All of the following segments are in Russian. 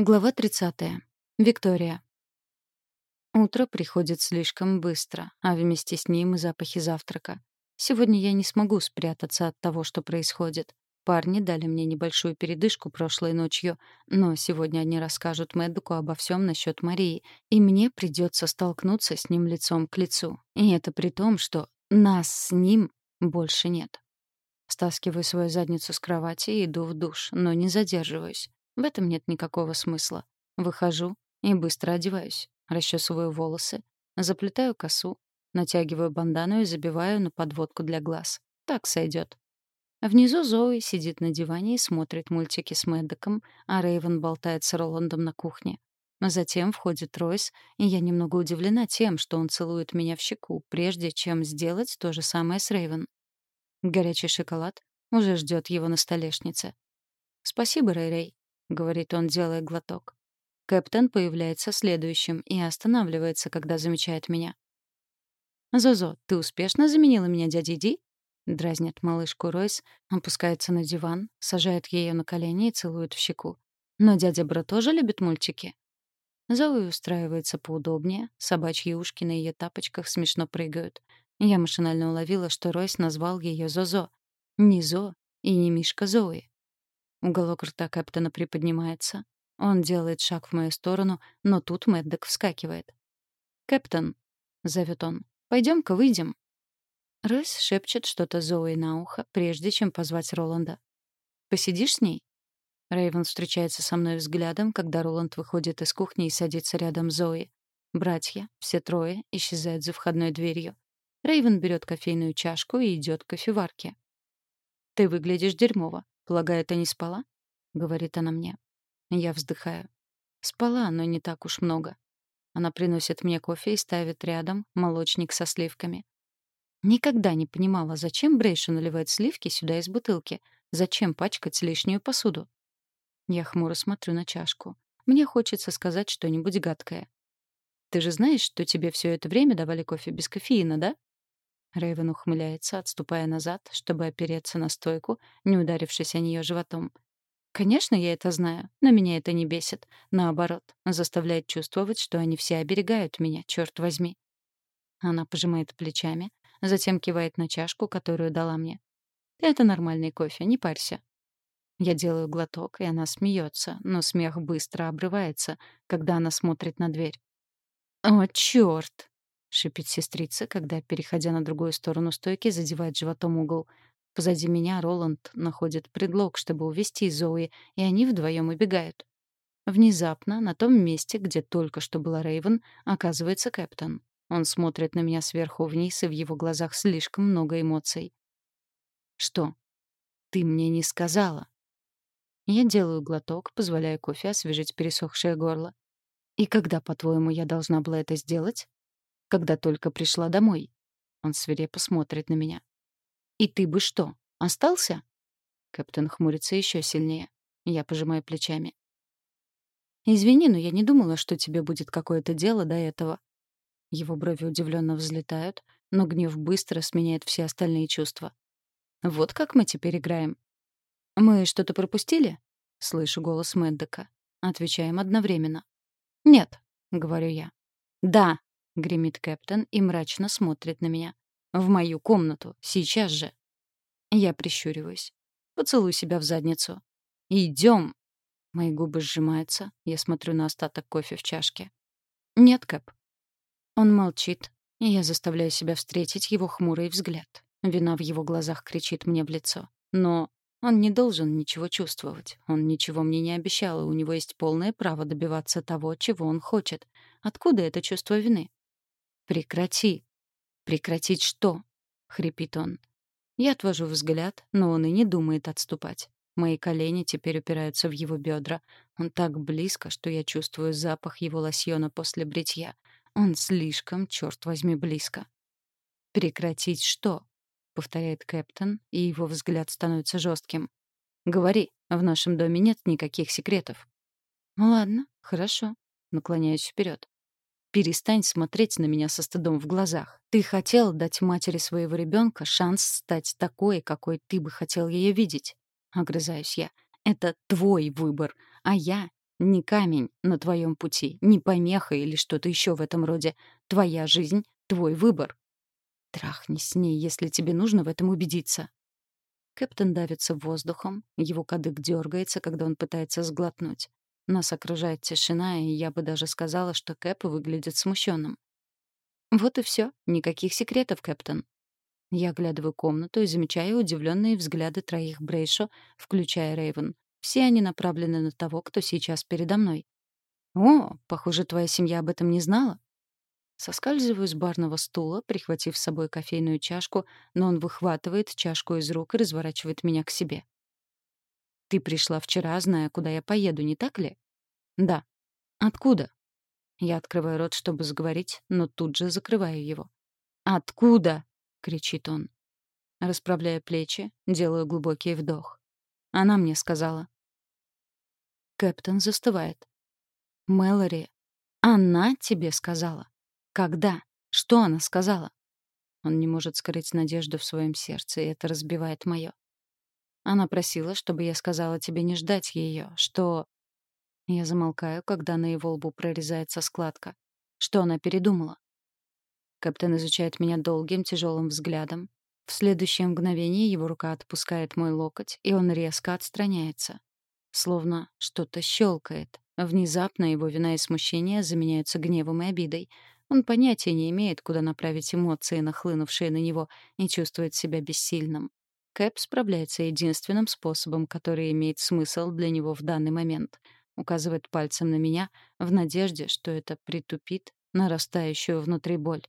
Глава 30. Виктория. Утро приходит слишком быстро, а вместе с ним и запахи завтрака. Сегодня я не смогу спрятаться от того, что происходит. Парни дали мне небольшую передышку прошлой ночью, но сегодня они расскажут Мэддуку обо всем насчет Марии, и мне придется столкнуться с ним лицом к лицу. И это при том, что нас с ним больше нет. Стаскиваю свою задницу с кровати и иду в душ, но не задерживаюсь. В этом нет никакого смысла. Выхожу и быстро одеваюсь, расчесываю волосы, заплетаю косу, натягиваю бандану и забиваю на подводку для глаз. Так сойдет. Внизу Зои сидит на диване и смотрит мультики с Мэддоком, а Рейвен болтает с Роландом на кухне. Затем входит Ройс, и я немного удивлена тем, что он целует меня в щеку, прежде чем сделать то же самое с Рейвен. Горячий шоколад уже ждет его на столешнице. «Спасибо, Рэй-Рэй», — говорит он, делая глоток. Кэптен появляется следующим и останавливается, когда замечает меня. «Зозо, ты успешно заменила меня дядей Ди?» Дразнит малышку Ройс, опускается на диван, сажает ее на колени и целует в щеку. «Но дядя Бро тоже любит мультики?» Зои устраивается поудобнее, собачьи ушки на ее тапочках смешно прыгают. Я машинально уловила, что Ройс назвал ее Зозо. Не Зо и не Мишка Зои. Уголок рта Кэптона приподнимается. Он делает шаг в мою сторону, но тут Мэддок вскакивает. «Кэптон», — зовет он, — «пойдем-ка выйдем». Ройс шепчет что-то Зои на ухо, прежде чем позвать Роланда. «Посидишь с ней?» Рэйвен встречается со мной взглядом, когда Роланд выходит из кухни и садится рядом с Зои. Братья, все трое, исчезают за входной дверью. Рэйвен берет кофейную чашку и идет к кофеварке. «Ты выглядишь дерьмово. «Полагаю, ты не спала?» — говорит она мне. Я вздыхаю. Спала, но не так уж много. Она приносит мне кофе и ставит рядом молочник со сливками. Никогда не понимала, зачем Брейша наливает сливки сюда из бутылки. Зачем пачкать лишнюю посуду? Я хмуро смотрю на чашку. Мне хочется сказать что-нибудь гадкое. «Ты же знаешь, что тебе все это время давали кофе без кофеина, да?» Рэйвен ухмыляется, отступая назад, чтобы опереться на стойку, не ударившись о нее животом. Конечно, я это знаю, но меня это не бесит. Наоборот, заставляет чувствовать, что они все оберегают меня, черт возьми. Она пожимает плечами, затем кивает на чашку, которую дала мне. Это нормальный кофе, не парься. Я делаю глоток, и она смеется, но смех быстро обрывается, когда она смотрит на дверь. «О, черт!» — шипит сестрица, когда, переходя на другую сторону стойки, задевает животом угол. Позади меня Роланд находит предлог, чтобы увести Зои, и они вдвоем убегают. Внезапно, на том месте, где только что была Рейвен, оказывается Кэптон. Он смотрит на меня сверху вниз, и в его глазах слишком много эмоций. «Что? Ты мне не сказала?» Я делаю глоток, позволяя кофе освежить пересохшее горло. «И когда, по-твоему, я должна была это сделать?» Когда только пришла домой. Он свирепо смотрит на меня. «И ты бы что, остался?» Капитан хмурится еще сильнее. Я пожимаю плечами. «Извини, но я не думала, что тебе будет какое-то дело до этого». Его брови удивленно взлетают, но гнев быстро сменяет все остальные чувства. «Вот как мы теперь играем». «Мы что-то пропустили?» — слышу голос Мэддека. Отвечаем одновременно. «Нет», — говорю я. «Да», — гремит Кэптон и мрачно смотрит на меня. «В мою комнату. Сейчас же». Я прищуриваюсь. Поцелуй себя в задницу. «Идем!» Мои губы сжимаются. Я смотрю на остаток кофе в чашке. «Нет, Кэп». Он молчит, и я заставляю себя встретить его хмурый взгляд. Вина в его глазах кричит мне в лицо. Но он не должен ничего чувствовать. Он ничего мне не обещал, и у него есть полное право добиваться того, чего он хочет. Откуда это чувство вины? «Прекрати!» «Прекратить что?» — хрипит он. Я отвожу взгляд, но он и не думает отступать. Мои колени теперь упираются в его бедра. Он так близко, что я чувствую запах его лосьона после бритья. Он слишком, черт возьми, близко. «Прекратить что?» — повторяет Кэптон, и его взгляд становится жестким. «Говори, в нашем доме нет никаких секретов». «Ладно, хорошо», — наклоняюсь вперед. Перестань смотреть на меня со стыдом в глазах. Ты хотел дать матери своего ребенка шанс стать такой, какой ты бы хотел ее видеть. Огрызаюсь я. Это твой выбор, а я Не камень на твоем пути, не помеха или что-то еще в этом роде. Твоя жизнь — твой выбор. Трахнись с ней, если тебе нужно в этом убедиться. Кэптон давится воздухом, его кадык дергается, когда он пытается сглотнуть. Нас окружает тишина, и я бы даже сказала, что Кэп выглядит смущенным. Вот и все, никаких секретов, Кэптон. Я оглядываю комнату и замечаю удивленные взгляды троих Брейшо, включая Рейвен. Все они направлены на того, кто сейчас передо мной. «О, похоже, твоя семья об этом не знала». Соскальзываю с барного стула, прихватив с собой кофейную чашку, но он выхватывает чашку из рук и разворачивает меня к себе. «Ты пришла вчера, зная, куда я поеду, не так ли?» «Да». «Откуда?» Я открываю рот, чтобы заговорить, но тут же закрываю его. «Откуда?» — кричит он. Расправляя плечи, делаю глубокий вдох. Она мне сказала. Кэптон застывает. «Мэлори, она тебе сказала?» Когда? Что она сказала? Он не может скрыть надежду в своем сердце, и это разбивает моё. Она просила, чтобы я сказала тебе не ждать её, что... Я замолкаю, когда на его лбу прорезается складка. Что она передумала? Капитан изучает меня долгим, тяжелым взглядом. В следующее мгновение его рука отпускает мой локоть, и он резко отстраняется. Словно что-то щелкает. Внезапно его вина и смущение заменяются гневом и обидой. Он понятия не имеет, куда направить эмоции, нахлынувшие на него, и чувствует себя бессильным. Кэп справляется единственным способом, который имеет смысл для него в данный момент. Указывает пальцем на меня в надежде, что это притупит нарастающую внутри боль.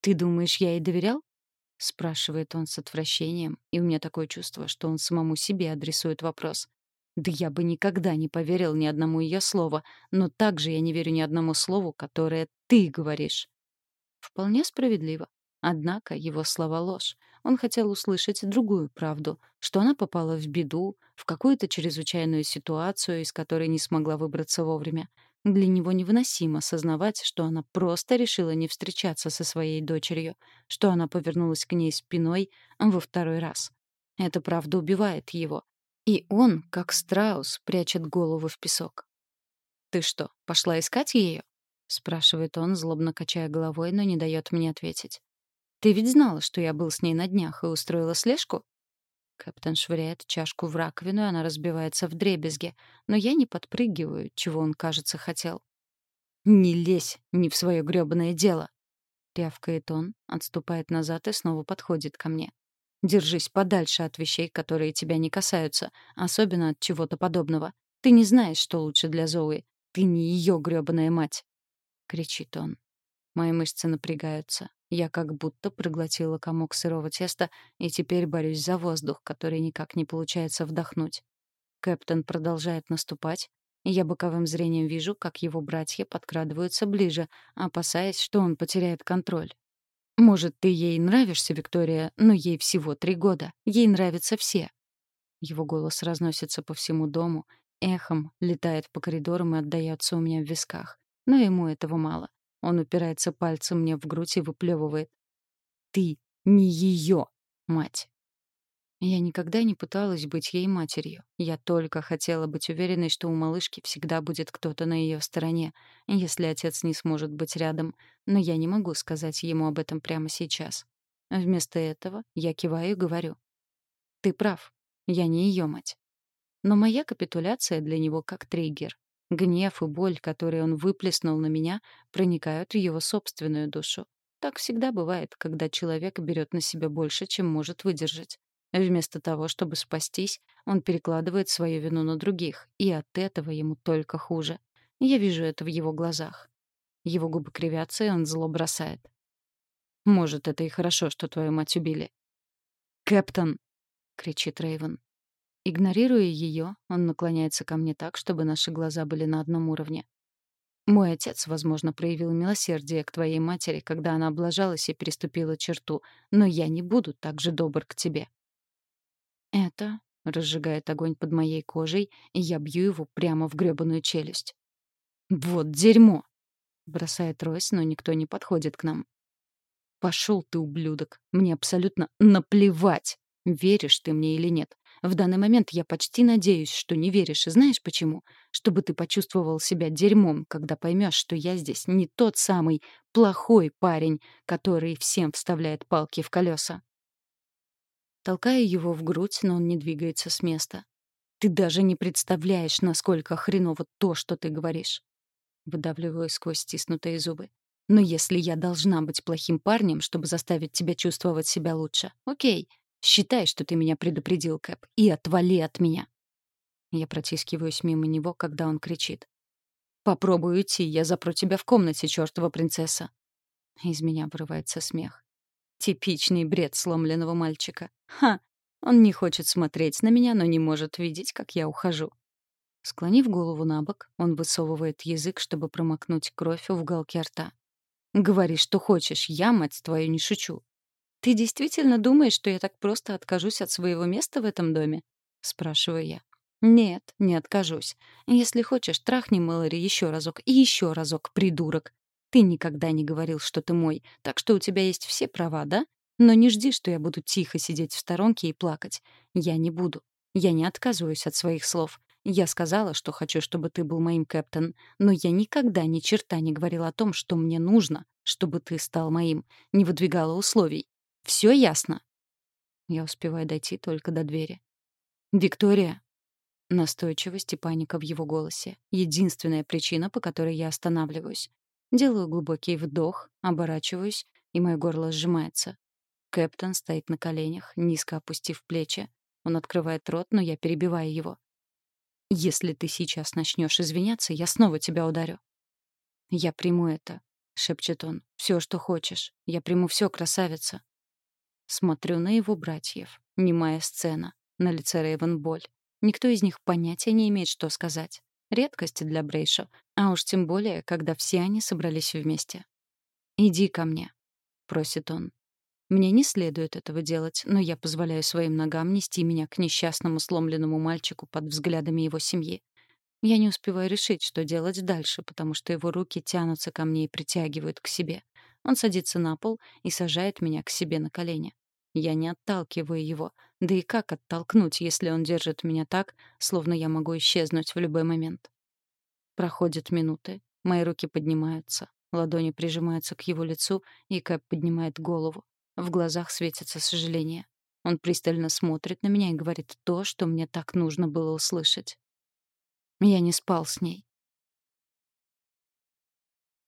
«Ты думаешь, я ей доверял?» — спрашивает он с отвращением, и у меня такое чувство, что он самому себе адресует вопрос. Да я бы никогда не поверил ни одному ее слову, но также я не верю ни одному слову, которое ты говоришь. Вполне справедливо. Однако его слова ложь. Он хотел услышать другую правду, что она попала в беду, в какую-то чрезвычайную ситуацию, из которой не смогла выбраться вовремя. Для него невыносимо сознавать, что она просто решила не встречаться со своей дочерью, что она повернулась к ней спиной во второй раз. Эта правда убивает его, и он, как страус, прячет голову в песок. «Ты что, пошла искать ее? спрашивает он, злобно качая головой, но не дает мне ответить. «Ты ведь знала, что я был с ней на днях и устроила слежку?» Капитан швыряет чашку в раковину, и она разбивается в дребезге, но я не подпрыгиваю, чего он, кажется, хотел. «Не лезь, не в свое грёбаное дело!» — рявкает он, отступает назад и снова подходит ко мне. Держись подальше от вещей, которые тебя не касаются, особенно от чего-то подобного. Ты не знаешь, что лучше для Зои. Ты не ее грёбаная мать!» — кричит он. Мои мышцы напрягаются. Я как будто проглотила комок сырого теста и теперь борюсь за воздух, который никак не получается вдохнуть. Кэптон продолжает наступать, и я боковым зрением вижу, как его братья подкрадываются ближе, опасаясь, что он потеряет контроль. Может, ты ей нравишься, Виктория, но ей всего три года. Ей нравятся все. Его голос разносится по всему дому, эхом летает по коридорам и отдаётся у меня в висках. Но ему этого мало. Он упирается пальцем мне в грудь и выплевывает. «Ты не ее мать!» Я никогда не пыталась быть ей матерью. Я только хотела быть уверенной, что у малышки всегда будет кто-то на ее стороне, если отец не сможет быть рядом. Но я не могу сказать ему об этом прямо сейчас. Вместо этого я киваю и говорю. «Ты прав. Я не ее мать». Но моя капитуляция для него как триггер. Гнев и боль, которые он выплеснул на меня, проникают в его собственную душу. Так всегда бывает, когда человек берет на себя больше, чем может выдержать. Вместо того, чтобы спастись, он перекладывает свою вину на других, и от этого ему только хуже. Я вижу это в его глазах. Его губы кривятся, и он зло бросает. «Может, это и хорошо, что твою мать убили». «Кэптон!» — кричит Рейвен. Игнорируя ее, он наклоняется ко мне так, чтобы наши глаза были на одном уровне. Мой отец, возможно, проявил милосердие к твоей матери, когда она облажалась и переступила черту, но я не буду так же добр к тебе. Это разжигает огонь под моей кожей, и я бью его прямо в грёбаную челюсть. «Вот дерьмо!» — бросает Ройс, но никто не подходит к нам. «Пошел ты, ублюдок! Мне абсолютно наплевать, веришь ты мне или нет. В данный момент я почти надеюсь, что не веришь. И знаешь почему? Чтобы ты почувствовал себя дерьмом, когда поймешь, что я здесь не тот самый плохой парень, который всем вставляет палки в колеса. Толкаю его в грудь, но он не двигается с места. Ты даже не представляешь, насколько хреново то, что ты говоришь. Выдавливаю сквозь стиснутые зубы. Но если я должна быть плохим парнем, чтобы заставить тебя чувствовать себя лучше, окей, считай, что ты меня предупредил, Кэп, и отвали от меня. Я протискиваюсь мимо него, когда он кричит. «Попробуй уйти, я запру тебя в комнате, чёртова принцесса!» Из меня вырывается смех. Типичный бред сломленного мальчика. Ха! Он не хочет смотреть на меня, но не может видеть, как я ухожу. Склонив голову на бок, он высовывает язык, чтобы промокнуть кровь в уголке рта. Говори, что хочешь, я, мать твою, не шучу. Ты действительно думаешь, что я так просто откажусь от своего места в этом доме? Спрашиваю я. Нет, не откажусь. Если хочешь, трахни Мэлори еще разок и еще разок, придурок. Ты никогда не говорил, что ты мой, так что у тебя есть все права, да? Но не жди, что я буду тихо сидеть в сторонке и плакать. Я не буду. Я не отказываюсь от своих слов. Я сказала, что хочу, чтобы ты был моим кэптен, но я никогда ни черта не говорила о том, что мне нужно, чтобы ты стал моим, не выдвигала условий. Все ясно?» Я успеваю дойти только до двери. «Виктория!» Настойчивость и паника в его голосе. Единственная причина, по которой я останавливаюсь. Делаю глубокий вдох, оборачиваюсь, и мое горло сжимается. Кэптон стоит на коленях, низко опустив плечи. Он открывает рот, но я перебиваю его. Если ты сейчас начнешь извиняться, я снова тебя ударю. Я приму это, шепчет он. Все, что хочешь. Я приму все, красавица. Смотрю на его братьев. Немая сцена. На лице Рейвен боль. Никто из них понятия не имеет, что сказать. Редкость для Брейша, а уж тем более, когда все они собрались вместе. «Иди ко мне», — просит он. Мне не следует этого делать, но я позволяю своим ногам нести меня к несчастному сломленному мальчику под взглядами его семьи. Я не успеваю решить, что делать дальше, потому что его руки тянутся ко мне и притягивают к себе. Он садится на пол и сажает меня к себе на колени. Я не отталкиваю его. Да и как оттолкнуть, если он держит меня так, словно я могу исчезнуть в любой момент? Проходят минуты. Мои руки поднимаются. Ладони прижимаются к его лицу, и Кэп поднимает голову. В глазах светится сожаление. Он пристально смотрит на меня и говорит то, что мне так нужно было услышать. Я не спал с ней.